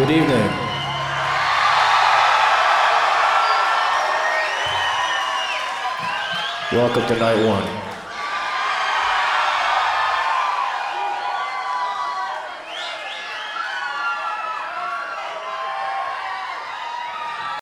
Good evening. Welcome to night one.